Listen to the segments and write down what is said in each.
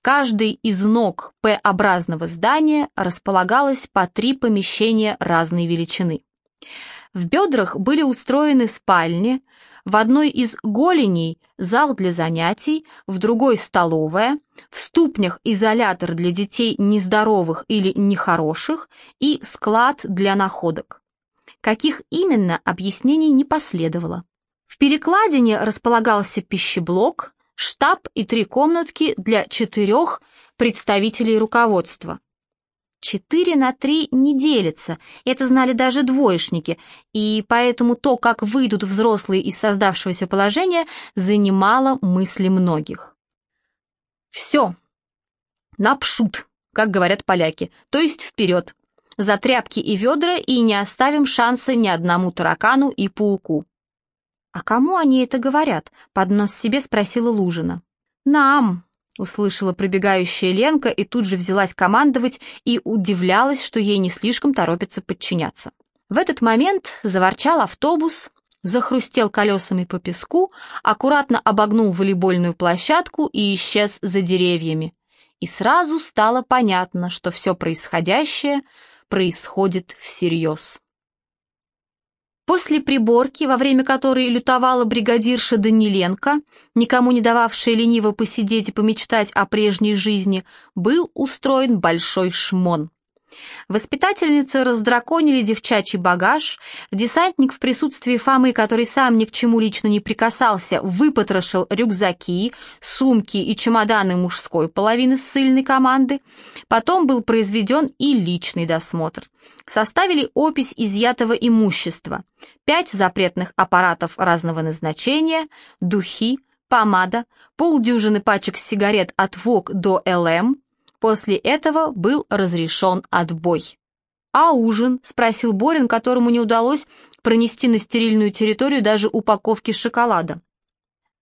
В каждой из ног П-образного здания располагалось по три помещения разной величины. В бедрах были устроены спальни, в одной из голеней зал для занятий, в другой столовая, в ступнях изолятор для детей нездоровых или нехороших и склад для находок. Каких именно объяснений не последовало. В перекладине располагался пищеблок, штаб и три комнатки для четырех представителей руководства. Четыре на три не делится, это знали даже двоечники, и поэтому то, как выйдут взрослые из создавшегося положения, занимало мысли многих. Все, напшут, как говорят поляки, то есть вперед, за тряпки и ведра и не оставим шанса ни одному таракану и пауку. «А кому они это говорят?» — под нос себе спросила Лужина. «Нам!» — услышала пробегающая Ленка и тут же взялась командовать и удивлялась, что ей не слишком торопится подчиняться. В этот момент заворчал автобус, захрустел колесами по песку, аккуратно обогнул волейбольную площадку и исчез за деревьями. И сразу стало понятно, что все происходящее происходит всерьез. После приборки, во время которой лютовала бригадирша Даниленко, никому не дававшая лениво посидеть и помечтать о прежней жизни, был устроен большой шмон. Воспитательницы раздраконили девчачий багаж, десантник в присутствии Фомы, который сам ни к чему лично не прикасался, выпотрошил рюкзаки, сумки и чемоданы мужской половины ссыльной команды. Потом был произведен и личный досмотр. Составили опись изъятого имущества, пять запретных аппаратов разного назначения, духи, помада, полдюжины пачек сигарет от ВОК до ЛМ, После этого был разрешен отбой. «А ужин?» — спросил Борин, которому не удалось пронести на стерильную территорию даже упаковки шоколада.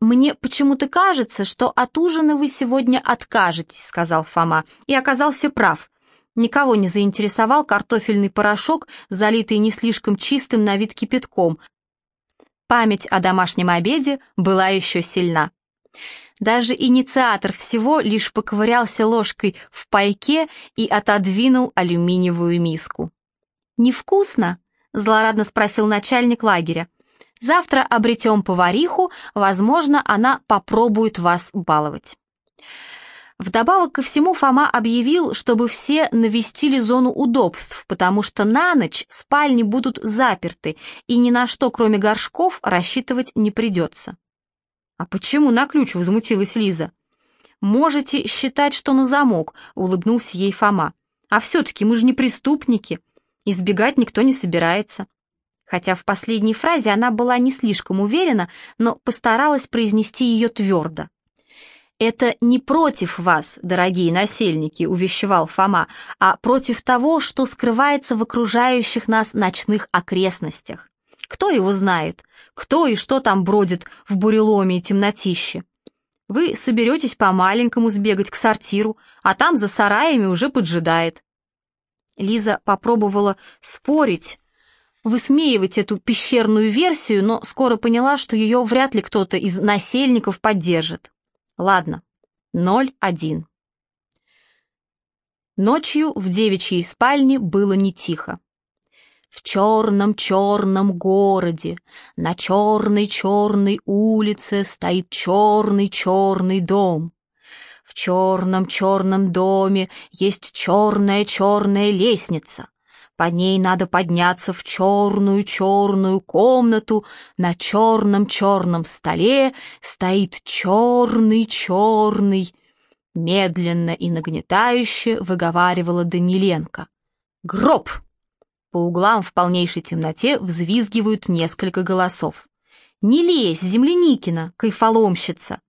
«Мне почему-то кажется, что от ужина вы сегодня откажетесь», — сказал Фома, и оказался прав. Никого не заинтересовал картофельный порошок, залитый не слишком чистым на вид кипятком. Память о домашнем обеде была еще сильна. Даже инициатор всего лишь поковырялся ложкой в пайке и отодвинул алюминиевую миску. «Невкусно?» — злорадно спросил начальник лагеря. «Завтра обретем повариху, возможно, она попробует вас баловать». Вдобавок ко всему Фома объявил, чтобы все навестили зону удобств, потому что на ночь спальни будут заперты, и ни на что, кроме горшков, рассчитывать не придется. «А почему на ключ?» — возмутилась Лиза. «Можете считать, что на замок», — улыбнулся ей Фома. «А все-таки мы же не преступники. Избегать никто не собирается». Хотя в последней фразе она была не слишком уверена, но постаралась произнести ее твердо. «Это не против вас, дорогие насельники», — увещевал Фома, «а против того, что скрывается в окружающих нас ночных окрестностях. Кто его знает? Кто и что там бродит в буреломе и темнотище? Вы соберетесь по-маленькому сбегать к сортиру, а там за сараями уже поджидает. Лиза попробовала спорить, высмеивать эту пещерную версию, но скоро поняла, что ее вряд ли кто-то из насельников поддержит. Ладно, 0-1. Ночью в девичьей спальне было не тихо. В черном-черном городе, на черной-черной улице стоит черный-черный дом. В черном-черном доме есть черная-черная лестница. По ней надо подняться в черную-черную комнату. На черном-черном столе стоит черный-черный. Медленно и нагнетающе выговаривала Даниленко. «Гроб!» По углам в полнейшей темноте взвизгивают несколько голосов. «Не лезь, земляникина, кайфоломщица!»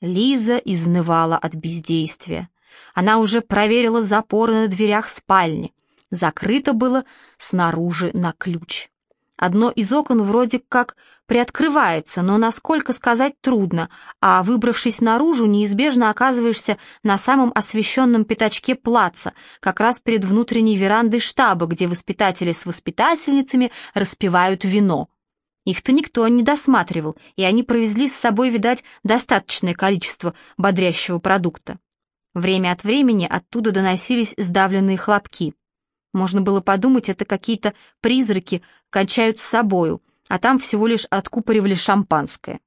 Лиза изнывала от бездействия. Она уже проверила запоры на дверях спальни. Закрыто было снаружи на ключ. Одно из окон вроде как приоткрывается, но насколько сказать трудно, а выбравшись наружу, неизбежно оказываешься на самом освещенном пятачке плаца, как раз перед внутренней верандой штаба, где воспитатели с воспитательницами распивают вино. Их-то никто не досматривал, и они провезли с собой, видать, достаточное количество бодрящего продукта. Время от времени оттуда доносились сдавленные хлопки. Можно было подумать, это какие-то призраки кончают с собою, а там всего лишь откупоривали шампанское.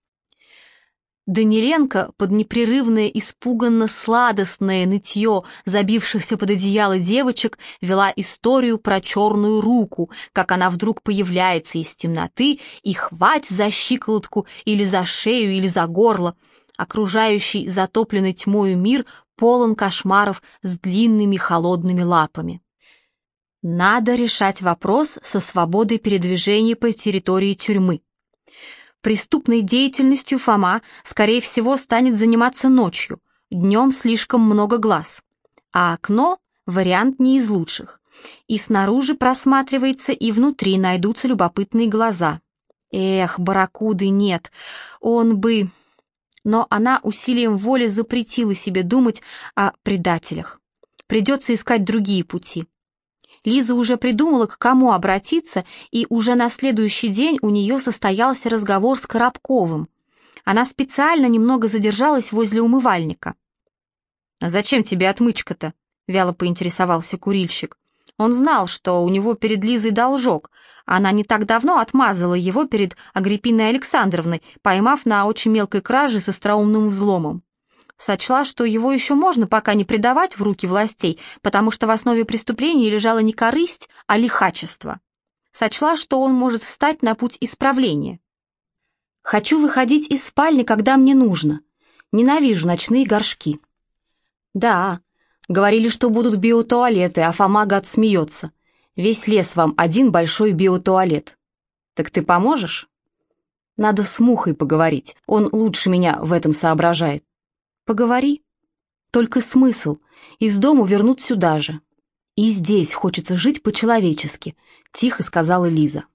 Даниленко под непрерывное испуганно-сладостное нытье забившихся под одеяло девочек вела историю про черную руку, как она вдруг появляется из темноты и хвать за щиколотку или за шею или за горло. Окружающий затопленный тьмою мир полон кошмаров с длинными холодными лапами. Надо решать вопрос со свободой передвижения по территории тюрьмы. Преступной деятельностью Фома, скорее всего, станет заниматься ночью, днем слишком много глаз. А окно — вариант не из лучших. И снаружи просматривается, и внутри найдутся любопытные глаза. Эх, барракуды нет, он бы... Но она усилием воли запретила себе думать о предателях. Придется искать другие пути. Лиза уже придумала, к кому обратиться, и уже на следующий день у нее состоялся разговор с Коробковым. Она специально немного задержалась возле умывальника. «А зачем тебе отмычка-то?» — вяло поинтересовался курильщик. Он знал, что у него перед Лизой должок. Она не так давно отмазала его перед Агриппиной Александровной, поймав на очень мелкой краже с остроумным взломом сочла, что его еще можно пока не предавать в руки властей, потому что в основе преступления лежала не корысть, а лихачество. Сочла, что он может встать на путь исправления. «Хочу выходить из спальни, когда мне нужно. Ненавижу ночные горшки». «Да, говорили, что будут биотуалеты, а Фома гад смеется. Весь лес вам один большой биотуалет. Так ты поможешь?» «Надо с Мухой поговорить, он лучше меня в этом соображает». Поговори. Только смысл. Из дому вернут сюда же. И здесь хочется жить по-человечески, тихо сказала Лиза.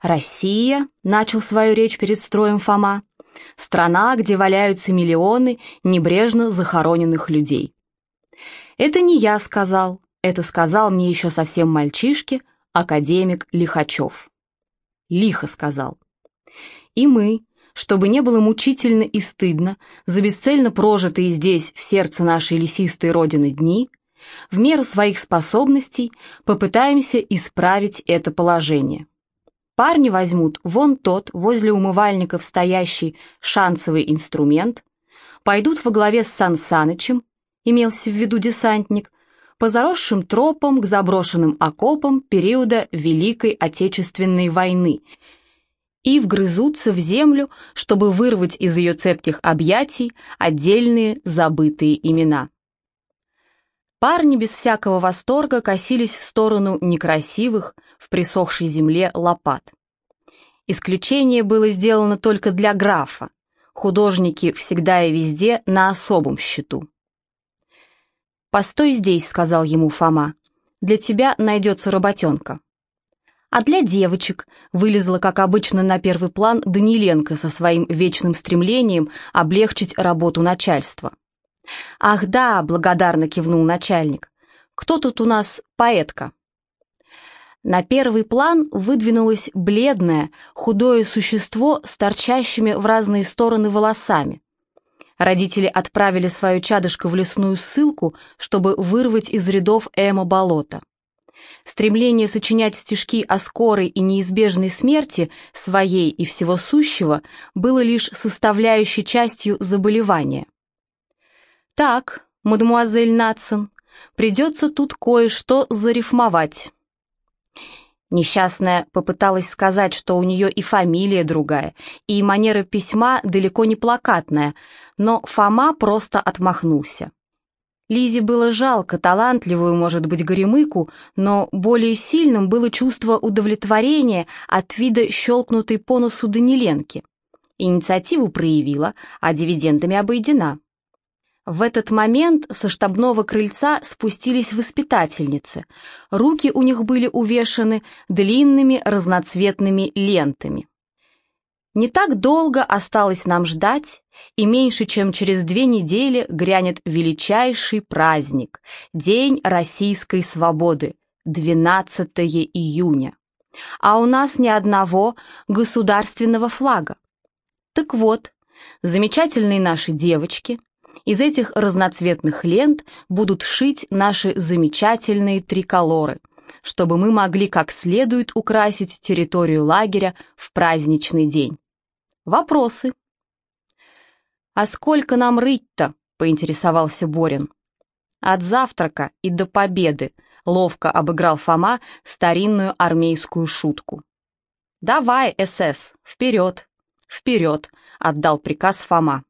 Россия, начал свою речь перед строем Фома, страна, где валяются миллионы небрежно захороненных людей. Это не я сказал, это сказал мне еще совсем мальчишке академик Лихачев. Лихо сказал. И мы, чтобы не было мучительно и стыдно за бесцельно прожитые здесь, в сердце нашей лесистой родины дни, в меру своих способностей попытаемся исправить это положение. Парни возьмут вон тот, возле умывальников стоящий шансовый инструмент, пойдут во главе с Сан Санычем, имелся в виду десантник, по заросшим тропам к заброшенным окопам периода Великой Отечественной войны – и вгрызутся в землю, чтобы вырвать из ее цепких объятий отдельные забытые имена. Парни без всякого восторга косились в сторону некрасивых в присохшей земле лопат. Исключение было сделано только для графа. Художники всегда и везде на особом счету. «Постой здесь», — сказал ему Фома. «Для тебя найдется работенка». А для девочек вылезла, как обычно, на первый план Даниленко со своим вечным стремлением облегчить работу начальства. «Ах да», — благодарно кивнул начальник, — «кто тут у нас поэтка?» На первый план выдвинулось бледное, худое существо с торчащими в разные стороны волосами. Родители отправили свою чадышко в лесную ссылку, чтобы вырвать из рядов Эма болота. Стремление сочинять стишки о скорой и неизбежной смерти своей и всего сущего было лишь составляющей частью заболевания. «Так, мадемуазель Натсон, придется тут кое-что зарифмовать». Несчастная попыталась сказать, что у нее и фамилия другая, и манера письма далеко не плакатная, но Фома просто отмахнулся. Лизе было жалко талантливую, может быть, горемыку, но более сильным было чувство удовлетворения от вида щелкнутой по носу Даниленки. Инициативу проявила, а дивидендами обойдена. В этот момент со штабного крыльца спустились воспитательницы. Руки у них были увешаны длинными разноцветными лентами. Не так долго осталось нам ждать, и меньше чем через две недели грянет величайший праздник – День Российской Свободы, 12 июня. А у нас ни одного государственного флага. Так вот, замечательные наши девочки Из этих разноцветных лент будут шить наши замечательные триколоры, чтобы мы могли как следует украсить территорию лагеря в праздничный день. Вопросы? «А сколько нам рыть-то?» — поинтересовался Борин. «От завтрака и до победы», — ловко обыграл Фома старинную армейскую шутку. «Давай, СС, вперед, вперед!» — отдал приказ Фома.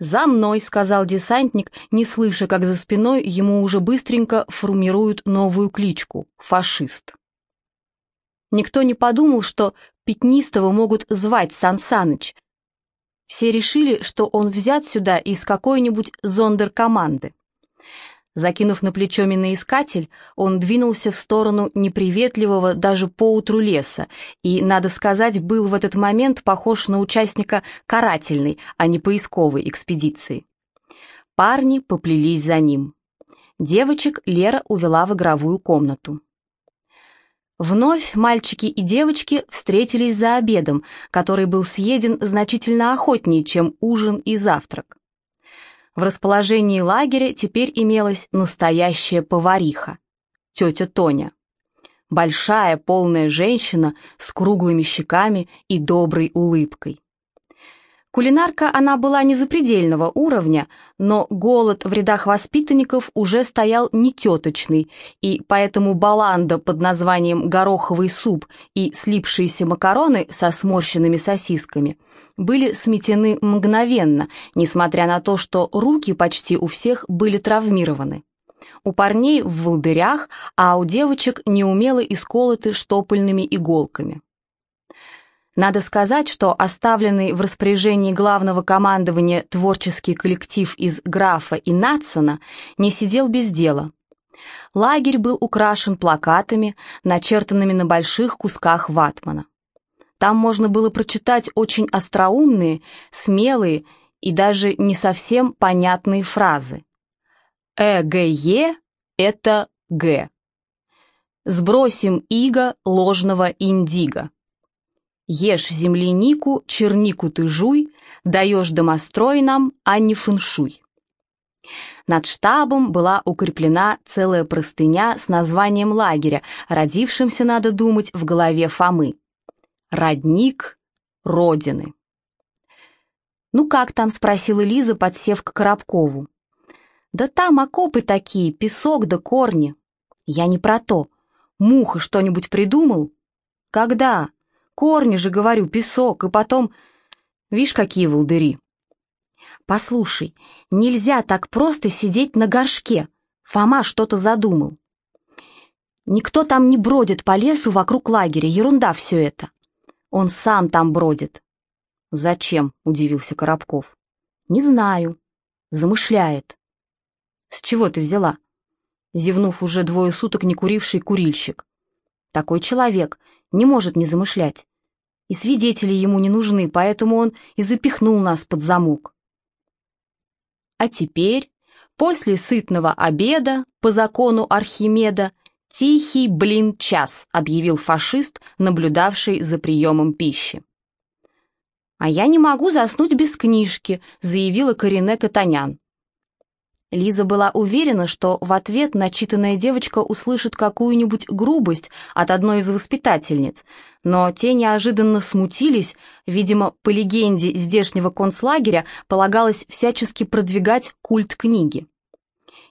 «За мной!» — сказал десантник, не слыша, как за спиной ему уже быстренько формируют новую кличку — фашист. Никто не подумал, что Пятнистого могут звать Сан Саныч. Все решили, что он взят сюда из какой-нибудь зондеркоманды. Закинув на плечо миноискатель, он двинулся в сторону неприветливого даже поутру леса и, надо сказать, был в этот момент похож на участника карательной, а не поисковой экспедиции. Парни поплелись за ним. Девочек Лера увела в игровую комнату. Вновь мальчики и девочки встретились за обедом, который был съеден значительно охотнее, чем ужин и завтрак. В расположении лагеря теперь имелась настоящая повариха, тетя Тоня. Большая полная женщина с круглыми щеками и доброй улыбкой. Кулинарка она была не запредельного уровня, но голод в рядах воспитанников уже стоял нететочный, и поэтому баланда под названием «гороховый суп» и слипшиеся макароны со сморщенными сосисками были сметены мгновенно, несмотря на то, что руки почти у всех были травмированы. У парней в волдырях, а у девочек неумело исколоты штопольными иголками. Надо сказать, что оставленный в распоряжении главного командования творческий коллектив из Графа и Натсона не сидел без дела. Лагерь был украшен плакатами, начертанными на больших кусках ватмана. Там можно было прочитать очень остроумные, смелые и даже не совсем понятные фразы. «ЭГЕ — это Г». «Сбросим иго ложного индиго». Ешь землянику, чернику ты жуй, даешь домострой нам, а не фэншуй. Над штабом была укреплена целая простыня с названием лагеря, родившимся, надо думать, в голове Фомы. «Родник Родины». «Ну как там?» — спросила Лиза, подсев к Коробкову. «Да там окопы такие, песок да корни». «Я не про то. Муха что-нибудь придумал?» «Когда?» Корни же, говорю, песок, и потом... Вишь, какие волдыри. Послушай, нельзя так просто сидеть на горшке. Фома что-то задумал. Никто там не бродит по лесу вокруг лагеря, ерунда все это. Он сам там бродит. Зачем? — удивился Коробков. Не знаю. Замышляет. С чего ты взяла? Зевнув уже двое суток не куривший курильщик. Такой человек не может не замышлять и свидетели ему не нужны, поэтому он и запихнул нас под замок. А теперь, после сытного обеда, по закону Архимеда, «Тихий, блин, час», — объявил фашист, наблюдавший за приемом пищи. «А я не могу заснуть без книжки», — заявила Корине Катанян. Лиза была уверена, что в ответ начитанная девочка услышит какую-нибудь грубость от одной из воспитательниц, но те неожиданно смутились, видимо, по легенде здешнего концлагеря полагалось всячески продвигать культ книги.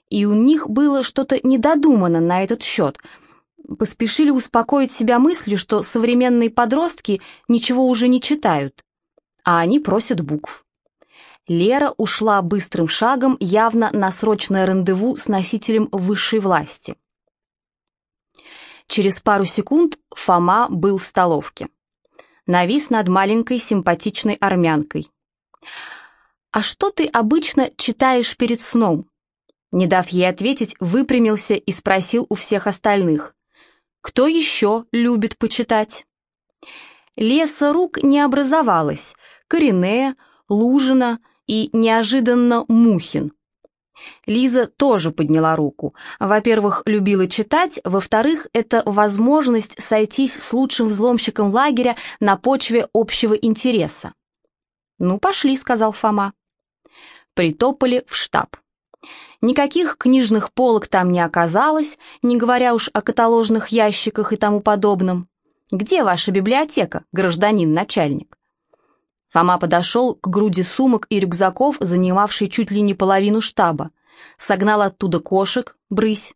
И у них было что-то недодумано на этот счет. Поспешили успокоить себя мыслью, что современные подростки ничего уже не читают, а они просят букв. Лера ушла быстрым шагом, явно на срочное рандеву с носителем высшей власти. Через пару секунд Фома был в столовке. Навис над маленькой симпатичной армянкой. «А что ты обычно читаешь перед сном?» Не дав ей ответить, выпрямился и спросил у всех остальных. «Кто еще любит почитать?» Леса рук не образовалось. Коренея, Лужина, и неожиданно Мухин. Лиза тоже подняла руку. Во-первых, любила читать, во-вторых, это возможность сойтись с лучшим взломщиком лагеря на почве общего интереса. «Ну, пошли», — сказал Фома. притопали в штаб. Никаких книжных полок там не оказалось, не говоря уж о каталожных ящиках и тому подобном. Где ваша библиотека, гражданин начальник? Фома подошел к груди сумок и рюкзаков, занимавшей чуть ли не половину штаба. Согнал оттуда кошек, брысь.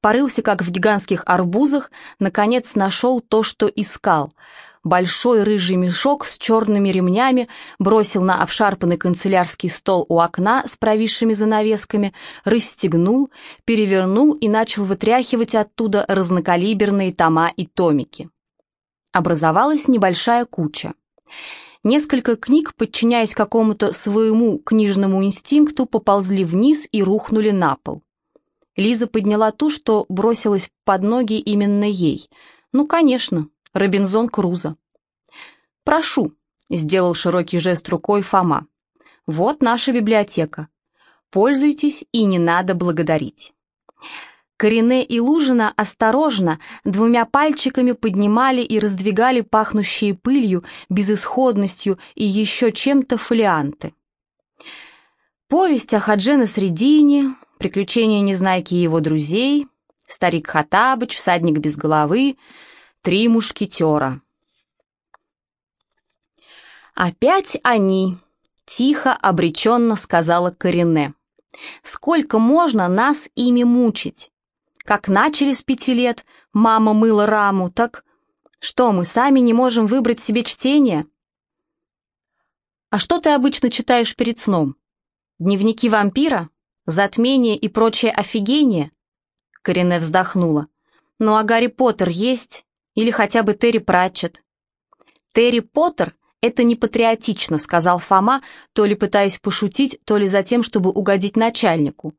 Порылся, как в гигантских арбузах, наконец нашел то, что искал — большой рыжий мешок с черными ремнями, бросил на обшарпанный канцелярский стол у окна с провисшими занавесками, расстегнул, перевернул и начал вытряхивать оттуда разнокалиберные тома и томики. Образовалась небольшая куча. Несколько книг, подчиняясь какому-то своему книжному инстинкту, поползли вниз и рухнули на пол. Лиза подняла ту, что бросилась под ноги именно ей. Ну, конечно, Робинзон Крузо. «Прошу», — сделал широкий жест рукой Фома. «Вот наша библиотека. Пользуйтесь и не надо благодарить». Корене и Лужина осторожно двумя пальчиками поднимали и раздвигали пахнущие пылью, безысходностью и еще чем-то фолианты. Повесть о Хадже на Средине, приключения Незнайки и его друзей, старик Хатабыч, всадник без головы, Три мушкетера. «Опять они!» — тихо, обреченно сказала Корене. «Сколько можно нас ими мучить? Как начали с пяти лет, мама мыла раму, так что, мы сами не можем выбрать себе чтение?» «А что ты обычно читаешь перед сном? Дневники вампира? Затмение и прочее офигение?» Корене вздохнула. «Ну а Гарри Поттер есть?» Или хотя бы Терри Пратчет. «Терри Поттер — это не патриотично», — сказал Фома, то ли пытаясь пошутить, то ли за тем, чтобы угодить начальнику.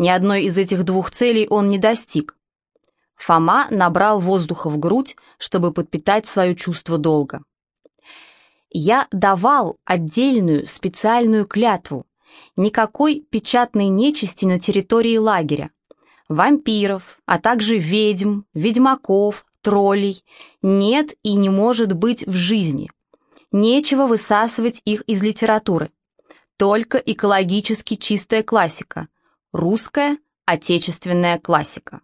Ни одной из этих двух целей он не достиг. Фома набрал воздуха в грудь, чтобы подпитать свое чувство долга. «Я давал отдельную специальную клятву. Никакой печатной нечисти на территории лагеря. Вампиров, а также ведьм, ведьмаков, троллей нет и не может быть в жизни. Нечего высасывать их из литературы. Только экологически чистая классика. Русская, отечественная классика.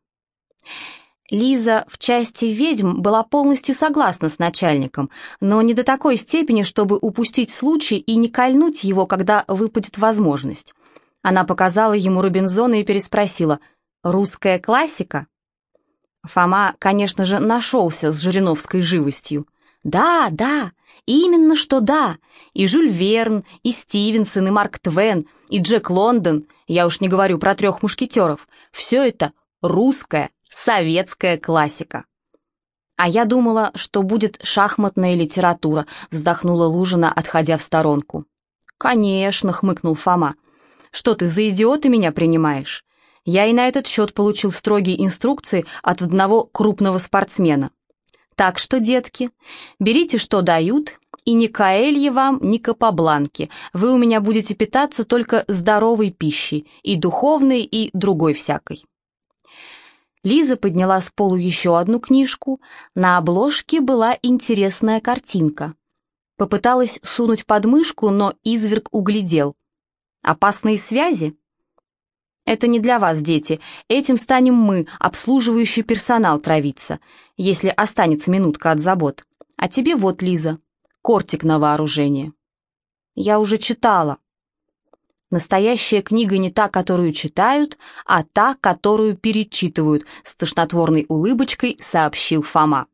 Лиза в части ведьм была полностью согласна с начальником, но не до такой степени, чтобы упустить случай и не кольнуть его, когда выпадет возможность. Она показала ему Робинзона и переспросила «Русская классика?» Фома, конечно же, нашелся с жириновской живостью. «Да, да, именно что да. И Жюль Верн, и Стивенсон, и Марк Твен, и Джек Лондон, я уж не говорю про трех мушкетеров, все это русская, советская классика». «А я думала, что будет шахматная литература», вздохнула Лужина, отходя в сторонку. «Конечно», — хмыкнул Фома. «Что ты за идиота меня принимаешь? Я и на этот счет получил строгие инструкции от одного крупного спортсмена. Так что, детки, берите, что дают, и ни каэлье вам, ни капобланки. Вы у меня будете питаться только здоровой пищей, и духовной, и другой всякой. Лиза подняла с полу еще одну книжку. На обложке была интересная картинка. Попыталась сунуть под мышку, но изверг углядел. «Опасные связи?» Это не для вас, дети. Этим станем мы, обслуживающий персонал, травиться, если останется минутка от забот. А тебе вот, Лиза, кортик на вооружение. Я уже читала. Настоящая книга не та, которую читают, а та, которую перечитывают, с тошнотворной улыбочкой сообщил Фома.